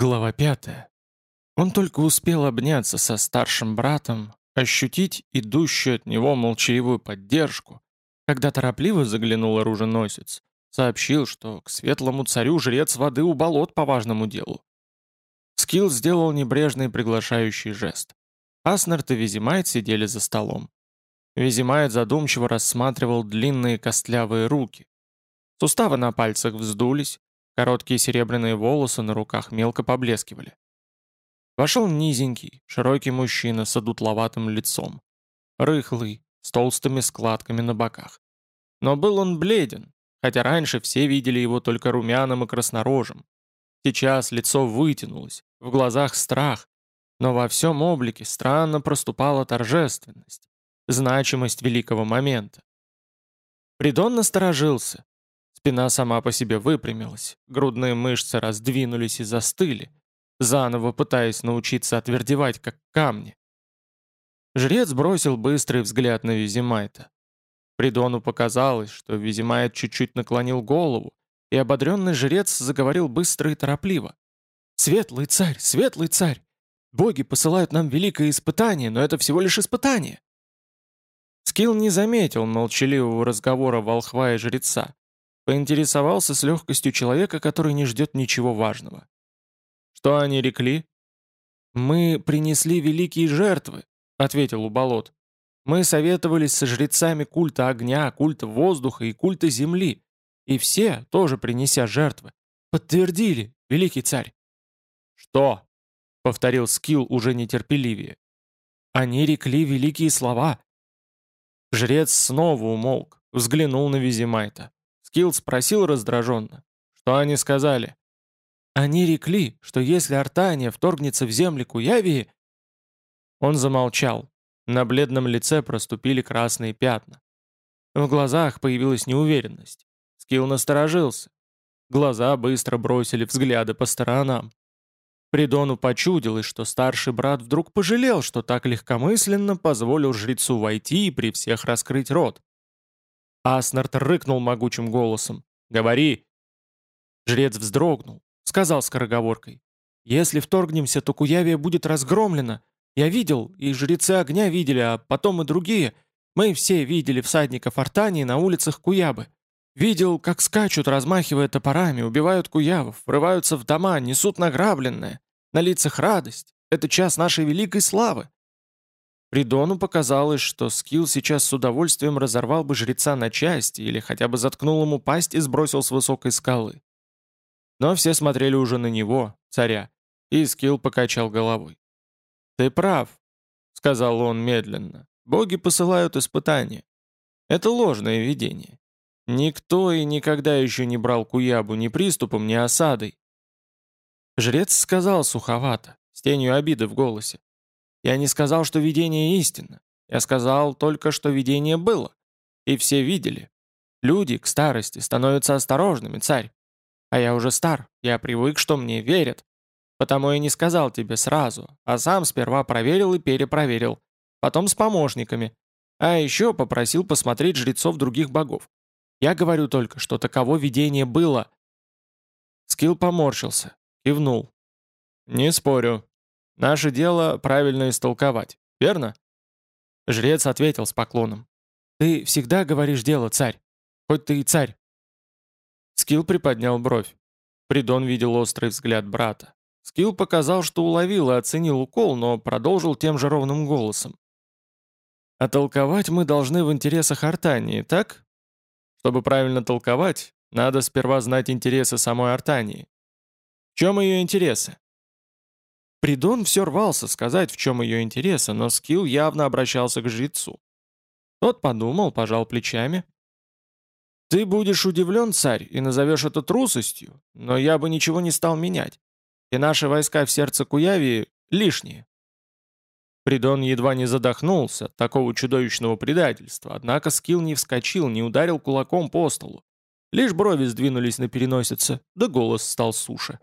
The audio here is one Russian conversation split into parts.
Глава пятая. Он только успел обняться со старшим братом, ощутить идущую от него молчаливую поддержку, когда торопливо заглянул оруженосец, сообщил, что к светлому царю жрец воды у болот по важному делу. Скилл сделал небрежный приглашающий жест. Аснард и Визимайт сидели за столом. Визимайт задумчиво рассматривал длинные костлявые руки. Суставы на пальцах вздулись, короткие серебряные волосы на руках мелко поблескивали. Вошел низенький, широкий мужчина с одутловатым лицом. Рыхлый, с толстыми складками на боках. Но был он бледен, хотя раньше все видели его только румяным и краснорожим. Сейчас лицо вытянулось, в глазах страх, но во всем облике странно проступала торжественность, значимость великого момента. Придон насторожился. Спина сама по себе выпрямилась, грудные мышцы раздвинулись и застыли, заново пытаясь научиться отвердевать, как камни. Жрец бросил быстрый взгляд на Визимайта. Придону показалось, что Визимайт чуть-чуть наклонил голову, и ободренный жрец заговорил быстро и торопливо. «Светлый царь, светлый царь! Боги посылают нам великое испытание, но это всего лишь испытание!» Скилл не заметил молчаливого разговора волхва и жреца. Поинтересовался с легкостью человека, который не ждет ничего важного. «Что они рекли?» «Мы принесли великие жертвы», — ответил Уболот. «Мы советовались со жрецами культа огня, культа воздуха и культа земли, и все, тоже принеся жертвы, подтвердили, великий царь». «Что?» — повторил Скилл уже нетерпеливее. «Они рекли великие слова». Жрец снова умолк, взглянул на Визимайта. Скилл спросил раздраженно. «Что они сказали?» Они рекли, что если Артания вторгнется в земли Куявии... Он замолчал. На бледном лице проступили красные пятна. В глазах появилась неуверенность. Скилл насторожился. Глаза быстро бросили взгляды по сторонам. Придону почудилось, что старший брат вдруг пожалел, что так легкомысленно позволил жрецу войти и при всех раскрыть рот. Аснард рыкнул могучим голосом. «Говори!» Жрец вздрогнул, сказал скороговоркой. «Если вторгнемся, то Куявия будет разгромлена. Я видел, и жрецы огня видели, а потом и другие. Мы все видели всадников Артании на улицах Куябы. Видел, как скачут, размахивая топорами, убивают куявов, врываются в дома, несут награбленное. На лицах радость. Это час нашей великой славы. Придону показалось, что Скилл сейчас с удовольствием разорвал бы жреца на части или хотя бы заткнул ему пасть и сбросил с высокой скалы. Но все смотрели уже на него, царя, и Скилл покачал головой. «Ты прав», — сказал он медленно. «Боги посылают испытания. Это ложное видение. Никто и никогда еще не брал Куябу ни приступом, ни осадой». Жрец сказал суховато, с тенью обиды в голосе. «Я не сказал, что видение истинно. Я сказал только, что видение было. И все видели. Люди к старости становятся осторожными, царь. А я уже стар, я привык, что мне верят. Потому я не сказал тебе сразу, а сам сперва проверил и перепроверил. Потом с помощниками. А еще попросил посмотреть жрецов других богов. Я говорю только, что таково видение было. Скилл поморщился, кивнул. Не спорю. Наше дело правильно истолковать, верно? Жрец ответил с поклоном. Ты всегда говоришь дело, царь. Хоть ты и царь. Скилл приподнял бровь. Придон видел острый взгляд брата. Скилл показал, что уловил и оценил укол, но продолжил тем же ровным голосом. «А толковать мы должны в интересах Артании, так? Чтобы правильно толковать, надо сперва знать интересы самой Артании. В чем ее интересы?» Придон все рвался сказать, в чем ее интересы, но Скилл явно обращался к жрецу. Тот подумал, пожал плечами, ты будешь удивлен, царь, и назовешь это трусостью, но я бы ничего не стал менять. И наши войска в сердце Куявии лишние. Придон едва не задохнулся от такого чудовищного предательства, однако Скилл не вскочил, не ударил кулаком по столу. Лишь брови сдвинулись на переносице, да голос стал суше.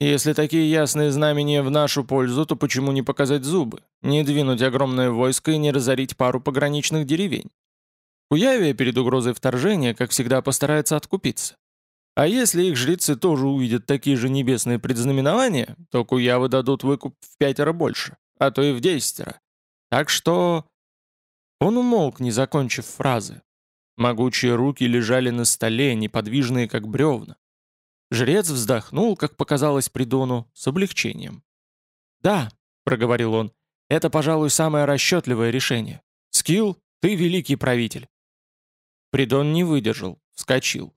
Если такие ясные знамения в нашу пользу, то почему не показать зубы, не двинуть огромное войско и не разорить пару пограничных деревень? Куявия перед угрозой вторжения, как всегда, постарается откупиться. А если их жрецы тоже увидят такие же небесные предзнаменования, то куявы дадут выкуп в пятеро больше, а то и в десятеро. Так что...» Он умолк, не закончив фразы. Могучие руки лежали на столе, неподвижные, как бревна. Жрец вздохнул, как показалось Придону, с облегчением. «Да», — проговорил он, — «это, пожалуй, самое расчетливое решение. Скилл, ты великий правитель». Придон не выдержал, вскочил.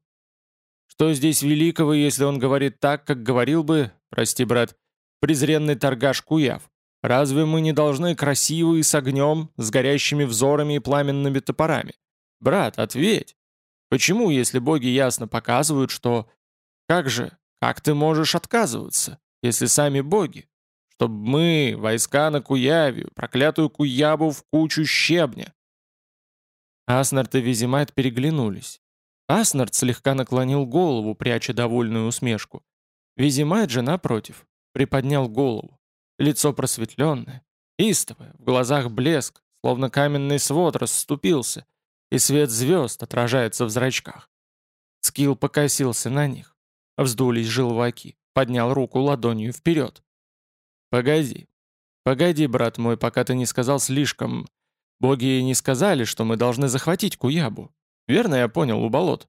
«Что здесь великого, если он говорит так, как говорил бы, прости, брат, презренный торгаш Куяв? Разве мы не должны красивые с огнем, с горящими взорами и пламенными топорами? Брат, ответь. Почему, если боги ясно показывают, что... Как же, как ты можешь отказываться, если сами боги? Чтобы мы, войска на Куявию, проклятую Куябу в кучу щебня. Аснард и Визимайт переглянулись. Аснард слегка наклонил голову, пряча довольную усмешку. Визимайт же, напротив, приподнял голову. Лицо просветленное, истовое, в глазах блеск, словно каменный свод расступился, и свет звезд отражается в зрачках. Скилл покосился на них. Вздулись желваки, поднял руку ладонью вперед. «Погоди, погоди, брат мой, пока ты не сказал слишком... Боги не сказали, что мы должны захватить Куябу. Верно я понял, у болот?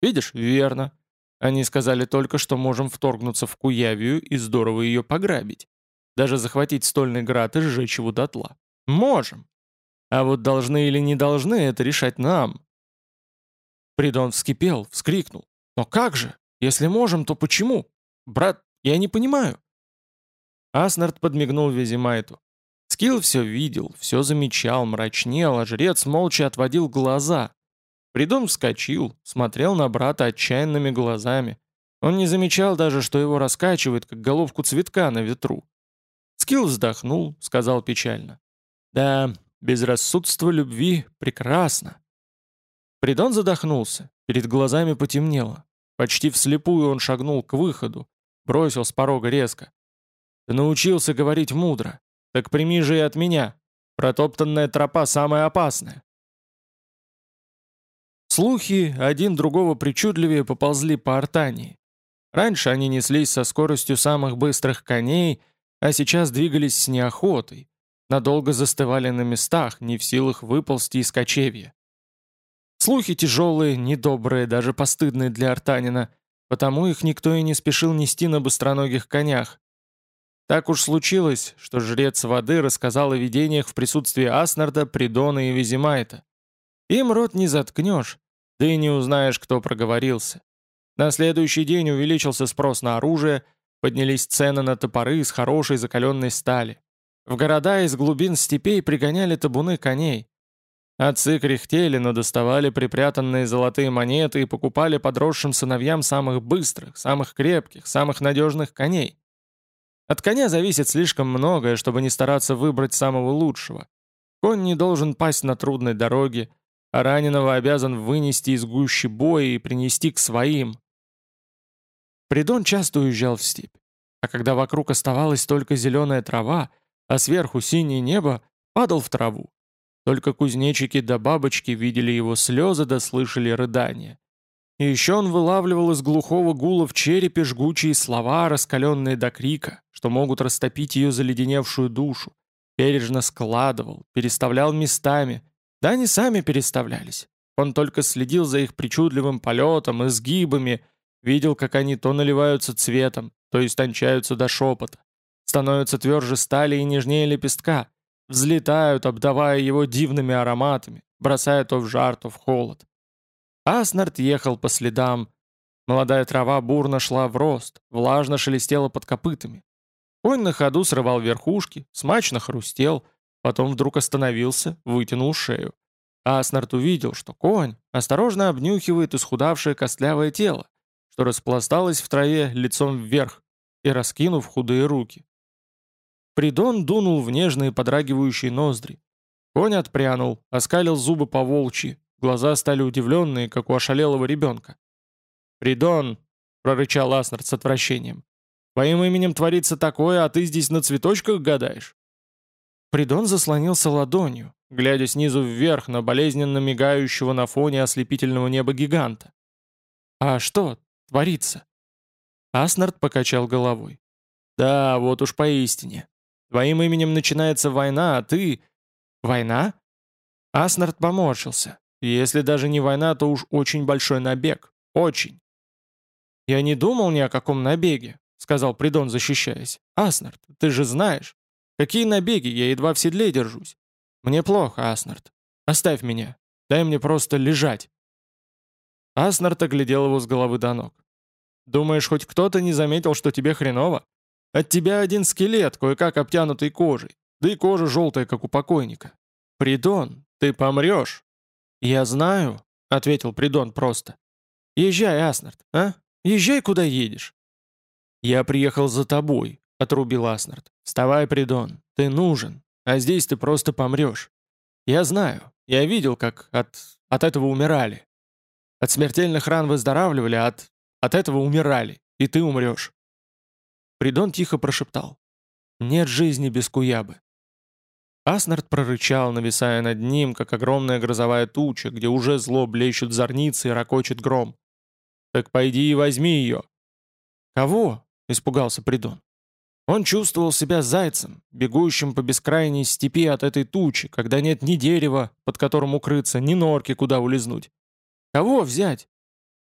Видишь, верно. Они сказали только, что можем вторгнуться в Куявию и здорово ее пограбить. Даже захватить стольный град и сжечь его дотла. Можем. А вот должны или не должны это решать нам. Придон вскипел, вскрикнул. Но как же? Если можем, то почему? Брат, я не понимаю. Аснард подмигнул Визимайту. Скилл все видел, все замечал, мрачнел, а жрец молча отводил глаза. Придон вскочил, смотрел на брата отчаянными глазами. Он не замечал даже, что его раскачивает, как головку цветка на ветру. Скилл вздохнул, сказал печально. «Да, безрассудство любви прекрасно». Придон задохнулся, перед глазами потемнело. Почти вслепую он шагнул к выходу, бросил с порога резко. «Ты научился говорить мудро, так прими же и от меня. Протоптанная тропа самая опасная». Слухи, один другого причудливее, поползли по Артании. Раньше они неслись со скоростью самых быстрых коней, а сейчас двигались с неохотой, надолго застывали на местах, не в силах выползти из кочевья. Слухи тяжелые, недобрые, даже постыдные для артанина, потому их никто и не спешил нести на быстроногих конях. Так уж случилось, что жрец воды рассказал о видениях в присутствии Аснарда, Придона и Визимайта. Им рот не заткнешь, да и не узнаешь, кто проговорился. На следующий день увеличился спрос на оружие – Поднялись цены на топоры из хорошей закаленной стали. В города из глубин степей пригоняли табуны коней. Отцы кряхтели, но доставали припрятанные золотые монеты и покупали подросшим сыновьям самых быстрых, самых крепких, самых надежных коней. От коня зависит слишком многое, чтобы не стараться выбрать самого лучшего. Конь не должен пасть на трудной дороге, а раненого обязан вынести из гущи боя и принести к своим, Придон часто уезжал в степь. А когда вокруг оставалась только зеленая трава, а сверху синее небо, падал в траву. Только кузнечики да бабочки видели его слезы да слышали рыдания. И еще он вылавливал из глухого гула в черепе жгучие слова, раскаленные до крика, что могут растопить ее заледеневшую душу. Бережно складывал, переставлял местами. Да они сами переставлялись. Он только следил за их причудливым полетом, изгибами, Видел, как они то наливаются цветом, то истончаются до шепота, становятся тверже стали и нежнее лепестка, взлетают, обдавая его дивными ароматами, бросая то в жар, то в холод. Аснард ехал по следам. Молодая трава бурно шла в рост, влажно шелестела под копытами. Конь на ходу срывал верхушки, смачно хрустел, потом вдруг остановился, вытянул шею. Аснард увидел, что конь осторожно обнюхивает исхудавшее костлявое тело, что распласталась в траве лицом вверх и раскинув худые руки. Придон дунул в нежные подрагивающие ноздри. Конь отпрянул, оскалил зубы по волчьи, глаза стали удивленные, как у ошалелого ребенка. «Придон!» — прорычал Аснард с отвращением. «Твоим именем творится такое, а ты здесь на цветочках гадаешь?» Придон заслонился ладонью, глядя снизу вверх на болезненно мигающего на фоне ослепительного неба гиганта. «А что, творится?» Аснард покачал головой. «Да, вот уж поистине. Твоим именем начинается война, а ты...» «Война?» Аснард поморщился. «Если даже не война, то уж очень большой набег. Очень». «Я не думал ни о каком набеге», — сказал Придон, защищаясь. «Аснард, ты же знаешь. Какие набеги, я едва в седле держусь. Мне плохо, Аснард. Оставь меня. Дай мне просто лежать». Аснард оглядел его с головы до ног. «Думаешь, хоть кто-то не заметил, что тебе хреново? От тебя один скелет, кое-как обтянутый кожей, да и кожа желтая, как у покойника. Придон, ты помрешь!» «Я знаю», — ответил Придон просто. «Езжай, Аснард, а? Езжай, куда едешь». «Я приехал за тобой», — отрубил Аснард. «Вставай, Придон, ты нужен, а здесь ты просто помрешь. Я знаю, я видел, как от... от этого умирали. От смертельных ран выздоравливали, а от... от этого умирали, и ты умрешь». Придон тихо прошептал. «Нет жизни без Куябы». Аснард прорычал, нависая над ним, как огромная грозовая туча, где уже зло блещут зорницы и ракочет гром. «Так пойди и возьми ее». «Кого?» — испугался Придон. Он чувствовал себя зайцем, бегущим по бескрайней степи от этой тучи, когда нет ни дерева, под которым укрыться, ни норки, куда улизнуть. «Кого взять?»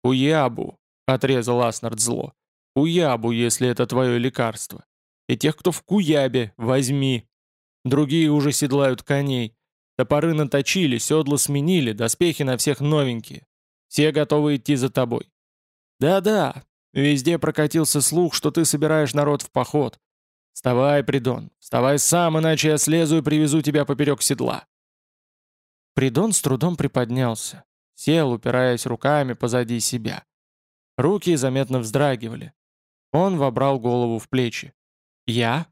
«Уябу», — отрезал Аснард зло. «Уябу, если это твое лекарство. И тех, кто в Куябе, возьми. Другие уже седлают коней. Топоры наточили, седла сменили, доспехи на всех новенькие. Все готовы идти за тобой. Да-да, везде прокатился слух, что ты собираешь народ в поход. Вставай, Придон, вставай сам, иначе я слезу и привезу тебя поперек седла. Придон с трудом приподнялся, сел, упираясь руками позади себя. Руки заметно вздрагивали. Он вобрал голову в плечи. «Я?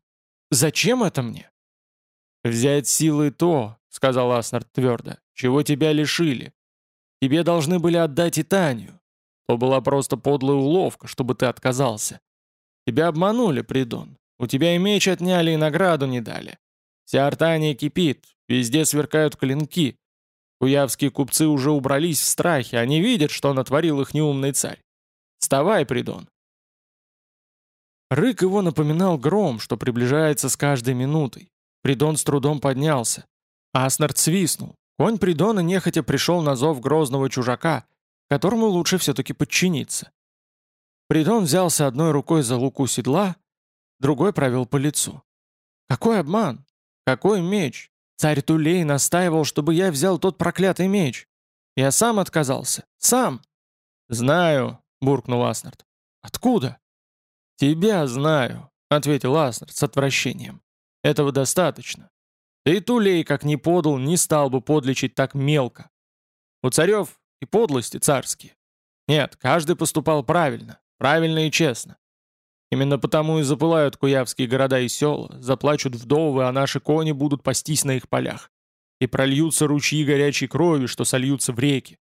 Зачем это мне?» «Взять силы то», — сказал Аснард твердо, — «чего тебя лишили. Тебе должны были отдать и Танию. То была просто подлая уловка, чтобы ты отказался. Тебя обманули, Придон. У тебя и меч отняли, и награду не дали. Вся Артания кипит, везде сверкают клинки. Куявские купцы уже убрались в страхе, они видят, что натворил их неумный царь. Вставай, Придон. Рык его напоминал гром, что приближается с каждой минутой. Придон с трудом поднялся. Аснард свистнул. Конь Придона нехотя пришел на зов грозного чужака, которому лучше все-таки подчиниться. Придон взялся одной рукой за луку седла, другой провел по лицу. «Какой обман? Какой меч? Царь Тулей настаивал, чтобы я взял тот проклятый меч. Я сам отказался. Сам!» «Знаю», — буркнул Аснард. «Откуда?» «Тебя знаю», — ответил Аснард с отвращением. Этого достаточно. Да и Тулей, как ни подал, не стал бы подлечить так мелко. У царев и подлости царские. Нет, каждый поступал правильно, правильно и честно. Именно потому и запылают куявские города и села, заплачут вдовы, а наши кони будут пастись на их полях. И прольются ручьи горячей крови, что сольются в реки.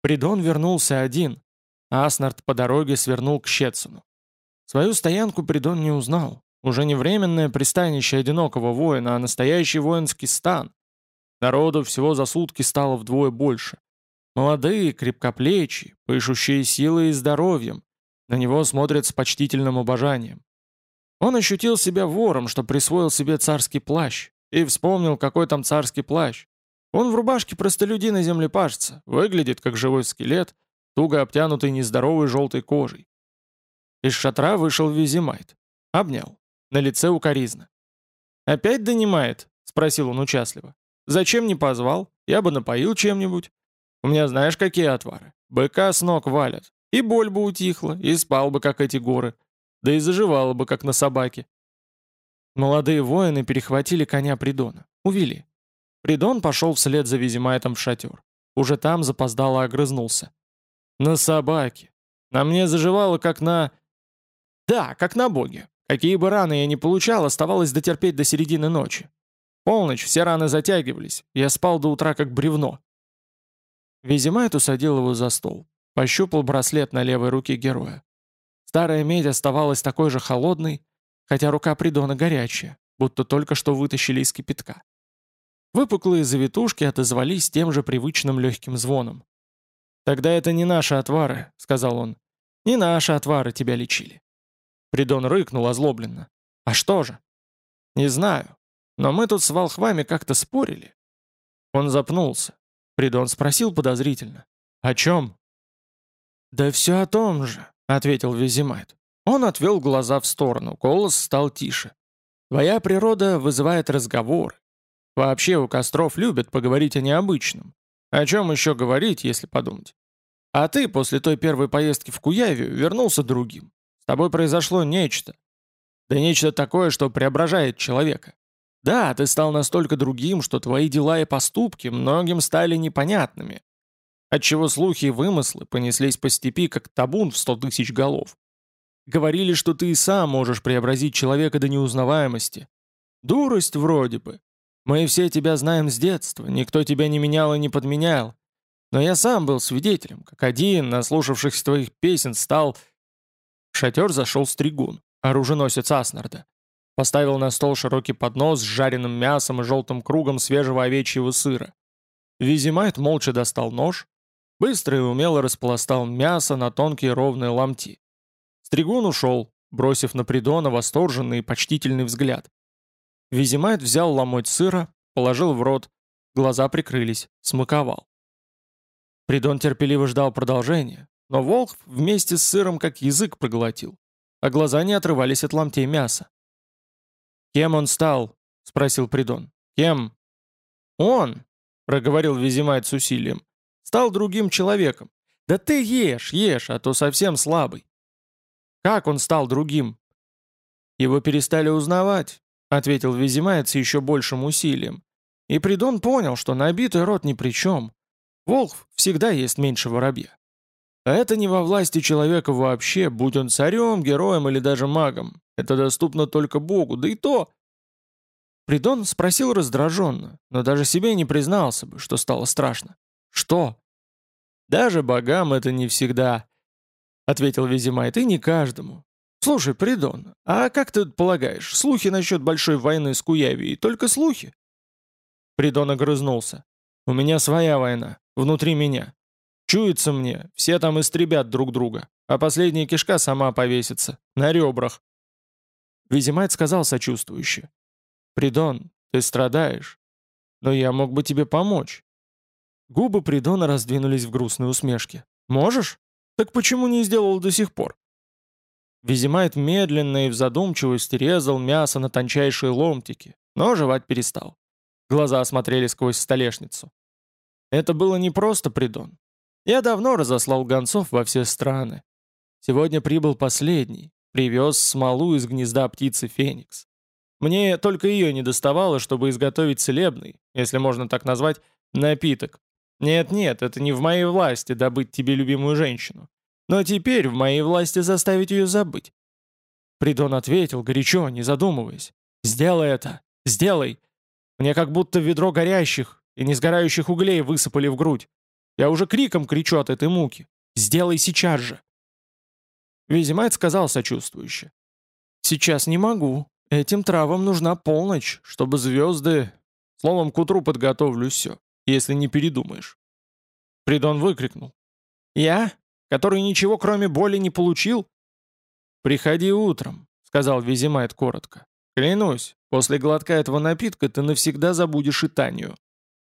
Придон вернулся один, Аснард по дороге свернул к Щецину. Свою стоянку Придон не узнал. Уже не временное пристанище одинокого воина, а настоящий воинский стан. Народу всего за сутки стало вдвое больше. Молодые, крепкоплечие, пышущие силой и здоровьем. На него смотрят с почтительным обожанием. Он ощутил себя вором, что присвоил себе царский плащ, и вспомнил, какой там царский плащ. Он в рубашке простолюдина-землепашца, выглядит как живой скелет, туго обтянутый нездоровой желтой кожей. Из шатра вышел Визимайт. Обнял. На лице укоризна. «Опять донимает?» — спросил он участливо. «Зачем не позвал? Я бы напоил чем-нибудь. У меня знаешь, какие отвары? Быка с ног валят. И боль бы утихла, и спал бы, как эти горы. Да и заживало бы, как на собаке». Молодые воины перехватили коня Придона. Увели. Придон пошел вслед за Визимайтом в шатер. Уже там запоздало огрызнулся. «На собаке. На мне заживало, как на...» «Да, как на боге. Какие бы раны я ни получал, оставалось дотерпеть до середины ночи. Полночь, все раны затягивались, я спал до утра как бревно. Визимайт усадил его за стол, пощупал браслет на левой руке героя. Старая медь оставалась такой же холодной, хотя рука Придона горячая, будто только что вытащили из кипятка. Выпуклые завитушки отозвались тем же привычным легким звоном. «Тогда это не наши отвары», — сказал он. «Не наши отвары тебя лечили». Придон рыкнул озлобленно. «А что же?» «Не знаю. Но мы тут с волхвами как-то спорили». Он запнулся. Придон спросил подозрительно. «О чем?» «Да все о том же», — ответил Визимайт. Он отвел глаза в сторону, голос стал тише. «Твоя природа вызывает разговоры. Вообще у костров любят поговорить о необычном. О чем еще говорить, если подумать? А ты после той первой поездки в Куявию вернулся другим. С тобой произошло нечто. Да нечто такое, что преображает человека. Да, ты стал настолько другим, что твои дела и поступки многим стали непонятными. Отчего слухи и вымыслы понеслись по степи, как табун в сто тысяч голов. Говорили, что ты и сам можешь преобразить человека до неузнаваемости. Дурость вроде бы. Мы все тебя знаем с детства, никто тебя не менял и не подменял. Но я сам был свидетелем, как один, наслушавшись твоих песен, стал... В шатер зашел стригун, оруженосец Аснарда. Поставил на стол широкий поднос с жареным мясом и желтым кругом свежего овечьего сыра. Визимайт молча достал нож, быстро и умело распластал мясо на тонкие ровные ломти. Стригун ушел, бросив на Придона восторженный и почтительный взгляд. Визимайт взял ломоть сыра, положил в рот, глаза прикрылись, смаковал. Придон терпеливо ждал продолжения, но волк вместе с сыром как язык проглотил, а глаза не отрывались от ломтей мяса. «Кем он стал?» — спросил Придон. «Кем?» «Он!» — проговорил Визимайт с усилием. «Стал другим человеком. Да ты ешь, ешь, а то совсем слабый». «Как он стал другим?» «Его перестали узнавать ответил Визимаец еще большим усилием. И Придон понял, что набитый рот ни при чем. Волк всегда есть меньше воробья. А это не во власти человека вообще, будь он царем, героем или даже магом. Это доступно только Богу, да и то... Придон спросил раздраженно, но даже себе не признался бы, что стало страшно. «Что?» «Даже богам это не всегда», — ответил Визимайт, — «и не каждому. «Слушай, Придон, а как ты полагаешь, слухи насчет большой войны с Куявией только слухи?» Придон огрызнулся. «У меня своя война, внутри меня. Чуется мне, все там истребят друг друга, а последняя кишка сама повесится, на ребрах». Визимайт сказал сочувствующе. «Придон, ты страдаешь, но я мог бы тебе помочь». Губы Придона раздвинулись в грустной усмешке. «Можешь? Так почему не сделал до сих пор?» Визимайт медленно и в задумчивости резал мясо на тончайшие ломтики, но жевать перестал. Глаза осмотрели сквозь столешницу. Это было не просто придон. Я давно разослал гонцов во все страны. Сегодня прибыл последний, привез смолу из гнезда птицы Феникс. Мне только ее не доставало, чтобы изготовить целебный, если можно так назвать, напиток. Нет-нет, это не в моей власти добыть тебе любимую женщину. Но теперь в моей власти заставить ее забыть. Придон ответил, горячо, не задумываясь. «Сделай это! Сделай! Мне как будто ведро горящих и несгорающих углей высыпали в грудь. Я уже криком кричу от этой муки. Сделай сейчас же!» Визимайт сказал сочувствующе. «Сейчас не могу. Этим травам нужна полночь, чтобы звезды... Словом, к утру подготовлю все, если не передумаешь». Придон выкрикнул. «Я? Который ничего кроме боли не получил?» «Приходи утром», — сказал Визимайт коротко. «Клянусь, после глотка этого напитка ты навсегда забудешь и Танию».